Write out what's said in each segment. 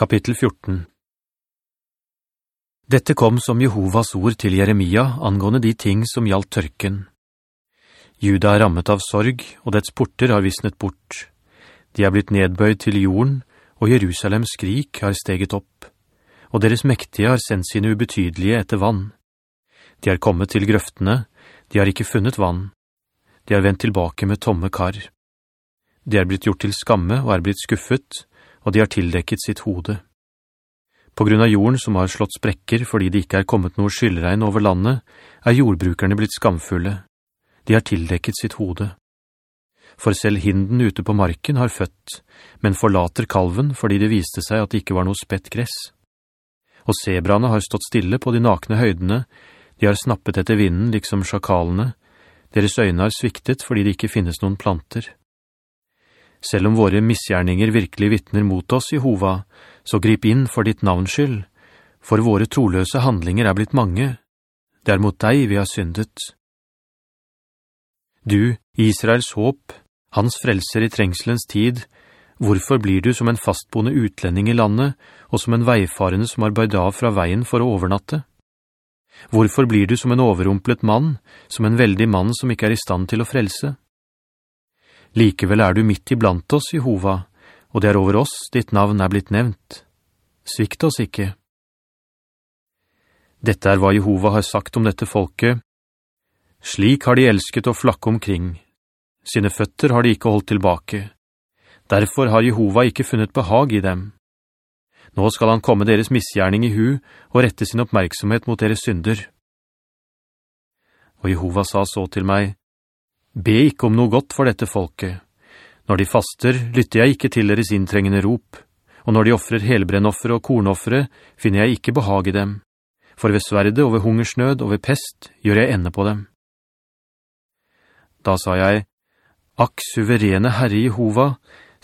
Kapittel 14 Dette kom som Jehovas ord til Jeremia angående de ting som gjaldt tørken. Juda er rammet av sorg, og dets porter har visnet bort. De er blitt nedbøyd til jorden, og Jerusalems skrik har steget opp. Og deres mektige har sendt sine ubetydelige etter vann. De har kommet til grøftene, de har ikke funnet vann. De har vendt tilbake med tomme kar. De er blitt gjort til skamme og er blitt skuffet, og de har tildekket sitt hode. På grunn av jorden som har slått sprekker fordi det ikke er kommet noe skyldregn over landet, er jordbrukerne blitt skamfulle. De har tildekket sitt hode. For selv hinden ute på marken har født, men forlater kalven fordi det viste seg at det ikke var noe spett gress. Og sebrane har stått stille på de nakne høydene, de har snappet etter vinden liksom sjakalene, deres øyne har sviktet fordi det ikke finnes noen planter. Selv om våre misgjerninger virkelig vittner mot oss, Jehova, så grip inn for ditt navns skyld, for våre troløse handlinger er blitt mange. Det er mot deg vi har syndet. Du, Israels håp, hans frelser i trengselens tid, hvorfor blir du som en fastboende utlending i landet, og som en veifarende som har bøyd av fra veien for å overnatte? Hvorfor blir du som en overrumplet mann, som en veldig mann som ikke er i stand til å frelse? Likevel er du midt iblant oss, Jehova, og det er over oss ditt navn er blitt nevnt. Svikt oss ikke. Dette er hva Jehova har sagt om dette folket. Slik har de elsket å flakke omkring. Sine føtter har de ikke holdt tilbake. Derfor har Jehova ikke funnet behag i dem. Nå skal han komme deres misgjerning i hu og rette sin oppmerksomhet mot deres synder. Og Jehova sa så til meg, Be ikke om noe godt for dette folket. Når de faster, lytter jeg ikke til deres inntrengende rop, og når de offrer helbrennoffer og kornoffere, finner jeg ikke behag i dem. For ved sverde og ved hungersnød og ved pest gjør jeg ende på dem. Da sa jeg, Akk, suverene Herre Jehova,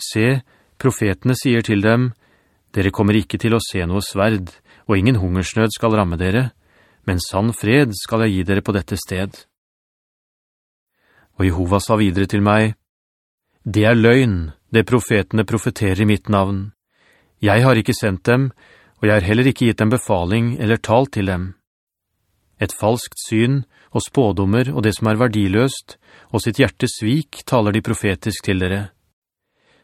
se, profetene sier til dem, Dere kommer ikke til å se noe sverd, og ingen hungersnød skal ramme dere, men sann fred skal jeg gi dere på dette sted.» Og Jehova sa videre til meg, «Det er løgn, det profetene profeterer i mitt navn. Jeg har ikke sendt dem, og jeg har heller ikke gitt dem befaling eller talt til dem. Et falskt syn og spådommer og det som er verdiløst, og sitt hjertes svik taler de profetisk til dere.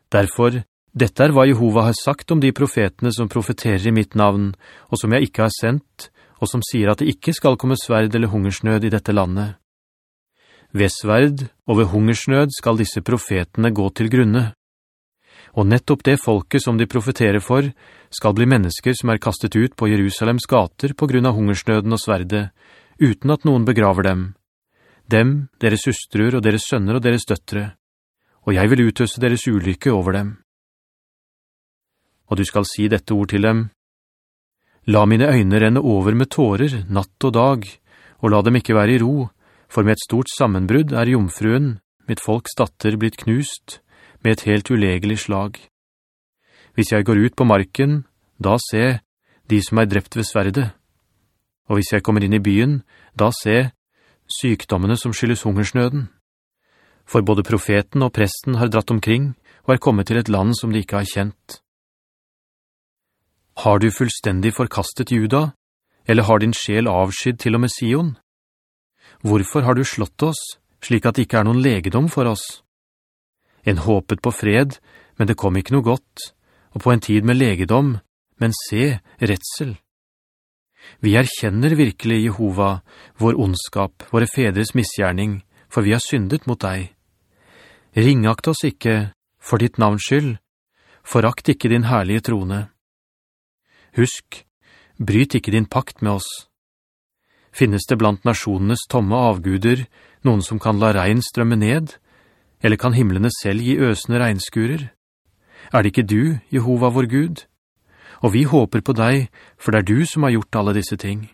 Derfor, dette er hva Jehova har sagt om de profetene som profeterer i mitt navn, og som jeg ikke har sendt, og som sier at det ikke skal komme sverd eller hungersnød i dette landet. Ved sverd og ved hungersnød skal disse profetene gå til grunne. Og nettopp det folket som de profeterer for, skal bli mennesker som er kastet ut på Jerusalems gater på grunn av hungersnøden og sverdet, uten at noen begraver dem. Dem, deres hustruer og deres sønner og deres døttere. Og jeg vil utøse deres ulykke over dem. Og du skal si dette ord til dem. La mine øyne renne over med tårer, natt og dag, og la dem ikke være i ro, for med et stort sammenbrudd er jomfruen, mitt folks datter, blitt knust, med et helt ulegelig slag. Hvis jeg går ut på marken, da se de som er drept ved sverde. Og hvis jeg kommer inn i byen, da se sykdommene som skyldes hungersnøden. For både profeten og presten har dratt omkring og er kommet til et land som de ikke har kjent. Har du fullstendig forkastet juda, eller har din sjel avskydd til og med Sion? Hvorfor har du slått oss, slik at det ikke er noen legedom for oss? En håpet på fred, men det kom ikke noe godt, og på en tid med legedom, men se, retsel. Vi erkjenner virkelig, Jehova, vår ondskap, våre fedres misgjerning, for vi har syndet mot deg. Ringakt oss ikke, for ditt navns skyld, forakt ikke din herlige trone. Husk, bryt ikke din pakt med oss. Finnes det blant nasjonenes tomme avguder noen som kan la regn strømme ned? Eller kan himmelene selv gi øsende regnskurer? Er det ikke du, Jehova vår Gud? Og vi håper på deg, for det er du som har gjort alle disse ting.»